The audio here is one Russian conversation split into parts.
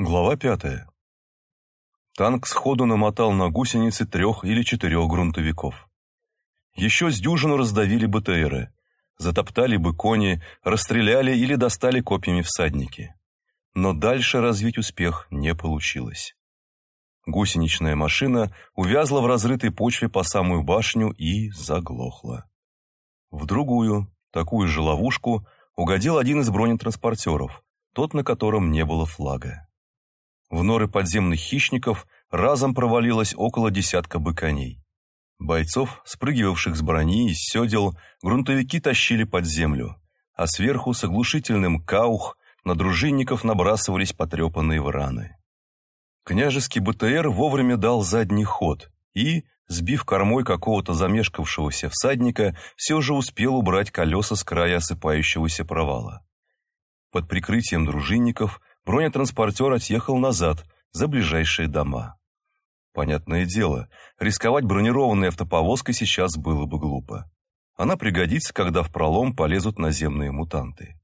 Глава пятая. Танк сходу намотал на гусеницы трех или четырех грунтовиков. Еще с дюжину раздавили БТРы, затоптали бы кони, расстреляли или достали копьями всадники. Но дальше развить успех не получилось. Гусеничная машина увязла в разрытой почве по самую башню и заглохла. В другую, такую же ловушку, угодил один из бронетранспортеров, тот, на котором не было флага. В норы подземных хищников разом провалилось около десятка быконей. Бойцов, спрыгивавших с брони и седел, грунтовики тащили под землю, а сверху с оглушительным каух на дружинников набрасывались потрепанные враны. Княжеский БТР вовремя дал задний ход и, сбив кормой какого-то замешкавшегося всадника, все же успел убрать колеса с края осыпающегося провала. Под прикрытием дружинников бронетранспортер отъехал назад, за ближайшие дома. Понятное дело, рисковать бронированной автоповозкой сейчас было бы глупо. Она пригодится, когда в пролом полезут наземные мутанты.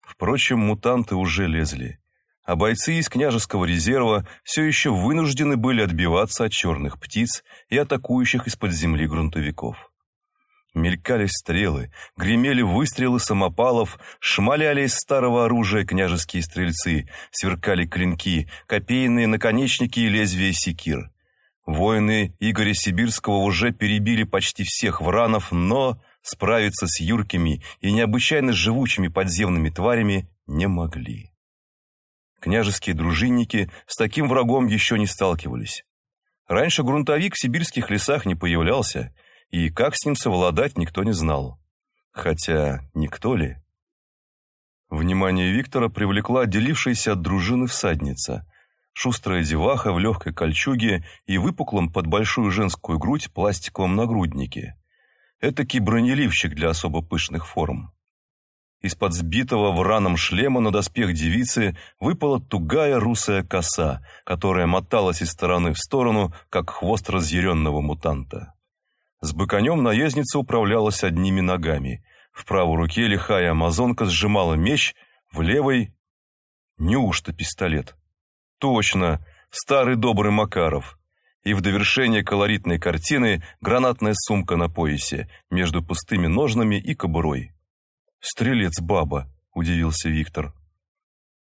Впрочем, мутанты уже лезли, а бойцы из княжеского резерва все еще вынуждены были отбиваться от черных птиц и атакующих из-под земли грунтовиков. Мелькали стрелы, гремели выстрелы самопалов, шмаляли из старого оружия княжеские стрельцы, сверкали клинки, копейные наконечники и лезвия секир. Воины Игоря Сибирского уже перебили почти всех вранов, но справиться с юркими и необычайно живучими подземными тварями не могли. Княжеские дружинники с таким врагом еще не сталкивались. Раньше грунтовик в сибирских лесах не появлялся, и как с ним совладать никто не знал. Хотя никто ли? Внимание Виктора привлекла отделившаяся от дружины всадница. Шустрая деваха в легкой кольчуге и выпуклом под большую женскую грудь пластиковом нагруднике. Этакий бронеливчик для особо пышных форм. Из-под сбитого в раном шлема на доспех девицы выпала тугая русая коса, которая моталась из стороны в сторону, как хвост разъяренного мутанта. С быконем наездница управлялась одними ногами. В правой руке лихая амазонка сжимала меч, в левой... Неужто пистолет? Точно, старый добрый Макаров. И в довершение колоритной картины гранатная сумка на поясе, между пустыми ножнами и кобурой. «Стрелец-баба», — удивился Виктор.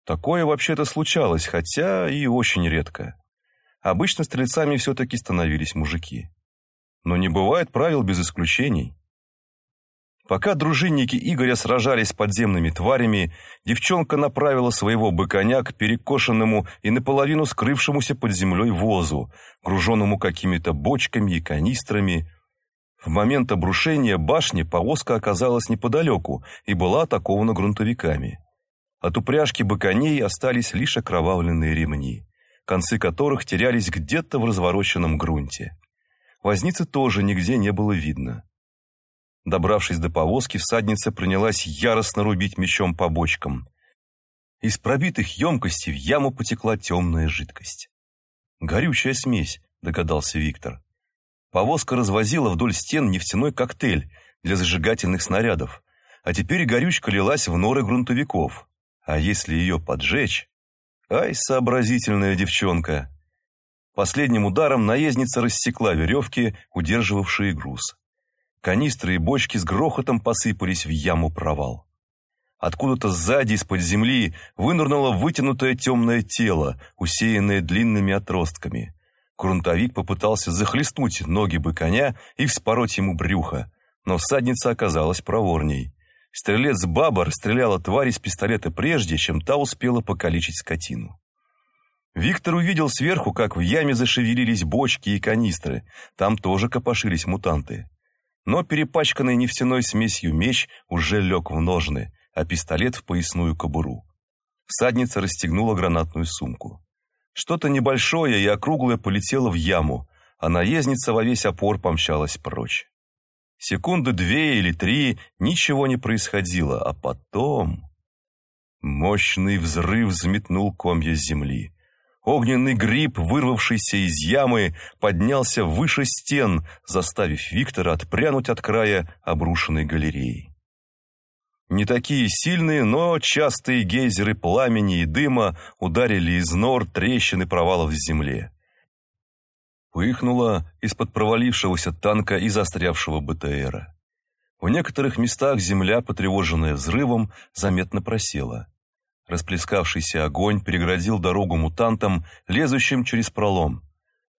Такое вообще-то случалось, хотя и очень редко. Обычно стрельцами все-таки становились мужики но не бывает правил без исключений. Пока дружинники Игоря сражались с подземными тварями, девчонка направила своего быконя к перекошенному и наполовину скрывшемуся под землей возу, груженному какими-то бочками и канистрами. В момент обрушения башни повозка оказалась неподалеку и была атакована грунтовиками. От упряжки быконей остались лишь окровавленные ремни, концы которых терялись где-то в развороченном грунте. Возницы тоже нигде не было видно. Добравшись до повозки, всадница принялась яростно рубить мечом по бочкам. Из пробитых емкостей в яму потекла темная жидкость. «Горючая смесь», — догадался Виктор. Повозка развозила вдоль стен нефтяной коктейль для зажигательных снарядов, а теперь горючка лилась в норы грунтовиков. А если ее поджечь... Ай, сообразительная девчонка! Последним ударом наездница рассекла веревки, удерживавшие груз. Канистры и бочки с грохотом посыпались в яму провал. Откуда-то сзади, из-под земли, вынырнуло вытянутое темное тело, усеянное длинными отростками. Грунтовик попытался захлестнуть ноги бы коня и вспороть ему брюхо, но всадница оказалась проворней. Стрелец Баба расстреляла тварь из пистолета прежде, чем та успела покалечить скотину. Виктор увидел сверху, как в яме зашевелились бочки и канистры. Там тоже копошились мутанты. Но перепачканный нефтяной смесью меч уже лег в ножны, а пистолет в поясную кобуру. Всадница расстегнула гранатную сумку. Что-то небольшое и округлое полетело в яму, а наездница во весь опор помчалась прочь. Секунды две или три ничего не происходило, а потом... Мощный взрыв взметнул комья земли. Огненный гриб, вырвавшийся из ямы, поднялся выше стен, заставив Виктора отпрянуть от края обрушенной галереи. Не такие сильные, но частые гейзеры пламени и дыма ударили из нор трещины провалов в земле. Пыхнуло из-под провалившегося танка и застрявшего БТРа. В некоторых местах земля, потревоженная взрывом, заметно просела. Расплескавшийся огонь переградил дорогу мутантам, лезущим через пролом.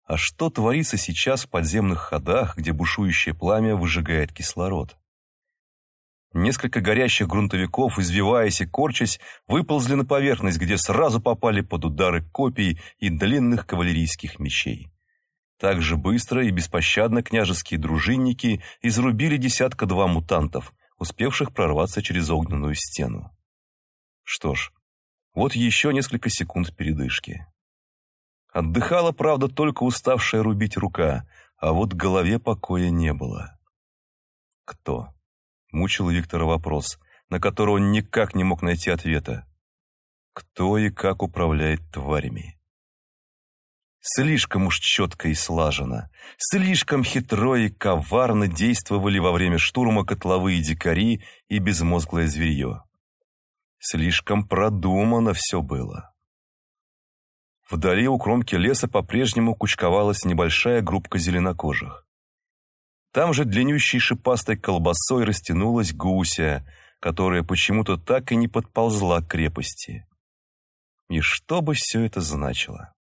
А что творится сейчас в подземных ходах, где бушующее пламя выжигает кислород? Несколько горящих грунтовиков, извиваясь и корчась, выползли на поверхность, где сразу попали под удары копий и длинных кавалерийских мечей. Так же быстро и беспощадно княжеские дружинники изрубили десятка-два мутантов, успевших прорваться через огненную стену. Что ж, вот еще несколько секунд передышки. Отдыхала, правда, только уставшая рубить рука, а вот голове покоя не было. Кто? Мучил Виктора вопрос, на который он никак не мог найти ответа. Кто и как управляет тварями? Слишком уж четко и слаженно, слишком хитро и коварно действовали во время штурма котловые дикари и безмозглое зверье. Слишком продумано все было. Вдали у кромки леса по-прежнему кучковалась небольшая группка зеленокожих. Там же длиннющей шипастой колбасой растянулась гуся, которая почему-то так и не подползла к крепости. И что бы все это значило?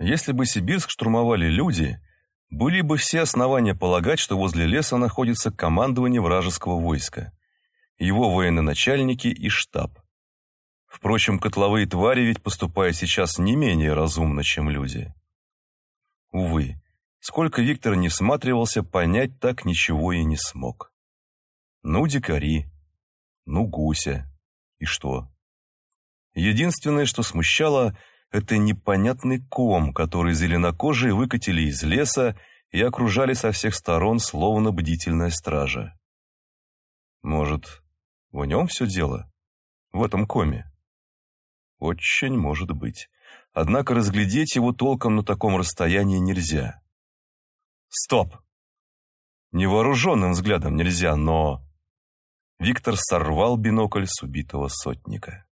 Если бы Сибирск штурмовали люди, были бы все основания полагать, что возле леса находится командование вражеского войска – его военачальники и штаб. Впрочем, котловые твари ведь поступают сейчас не менее разумно, чем люди. Увы, сколько Виктор не всматривался, понять так ничего и не смог. Ну, дикари, ну, гуся. И что? Единственное, что смущало, это непонятный ком, который зеленокожие выкатили из леса и окружали со всех сторон, словно бдительная стража. Может, в нем все дело? В этом коме? Очень может быть. Однако разглядеть его толком на таком расстоянии нельзя. Стоп! Невооруженным взглядом нельзя, но... Виктор сорвал бинокль с убитого сотника.